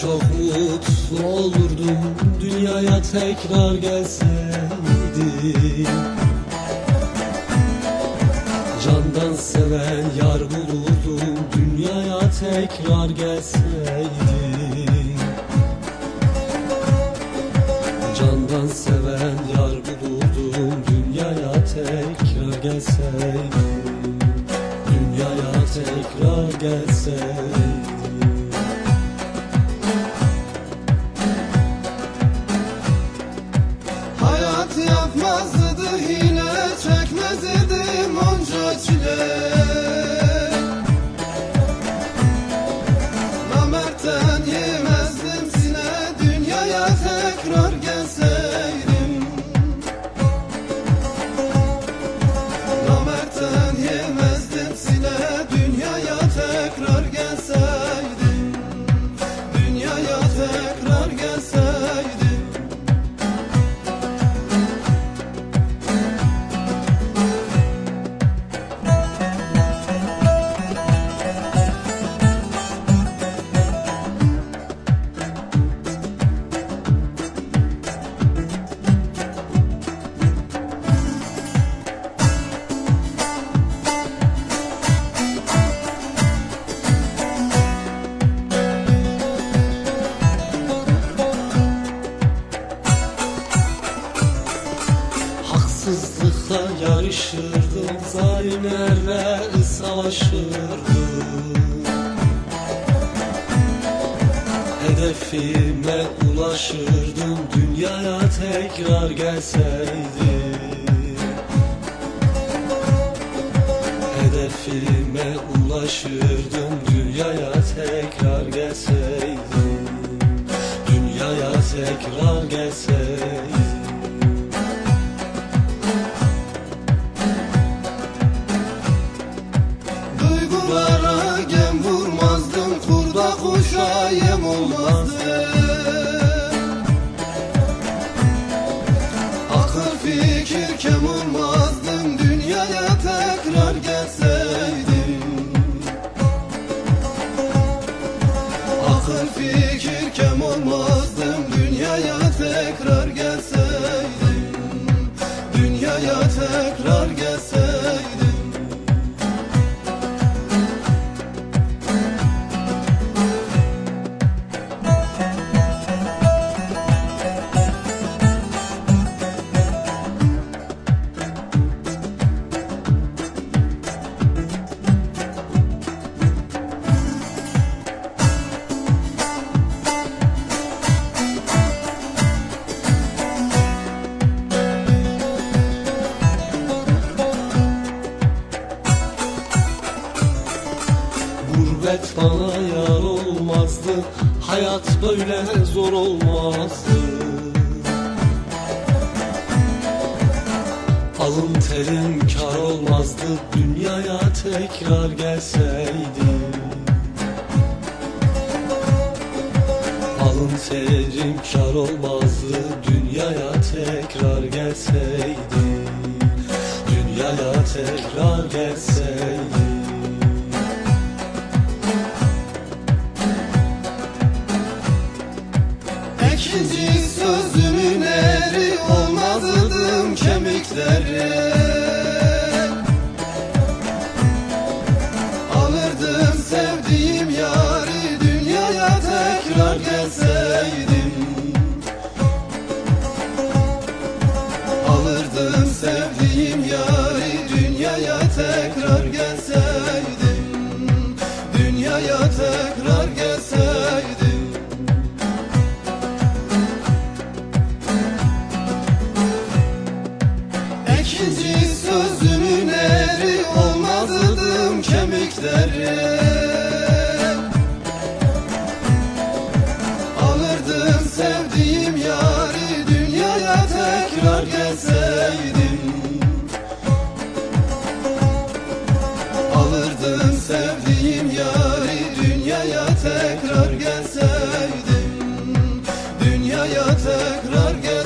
Çok mutlu olurdum dünyaya tekrar gelseydin Candan seven yar bulurdum dünyaya tekrar gelseydin Candan seven yar bulurdum dünyaya tekrar gelseydin yarışırdım Zalimlerle savaşırdım. Hedefime ulaşırdım Dünyaya tekrar gelseydim. Hedefime ulaşırdım Dünyaya tekrar gelseydim. Dünyaya tekrar gelseydim tekrar Gurbet bana yar olmazdı. Hayat böyle zor olmazdı. Alın terim kar olmazdı. Dünyaya tekrar gelseydim Alın terim kar olmazdı. Dünyaya tekrar gelseydim Dünyaya tekrar gelseydim kemikleri kemikleri Alırdım sevdiğim yari dünyaya tekrar gelseydim. Alırdım sevdiğim yari dünyaya tekrar gelseydim. Dünyaya tekrar gelseydim.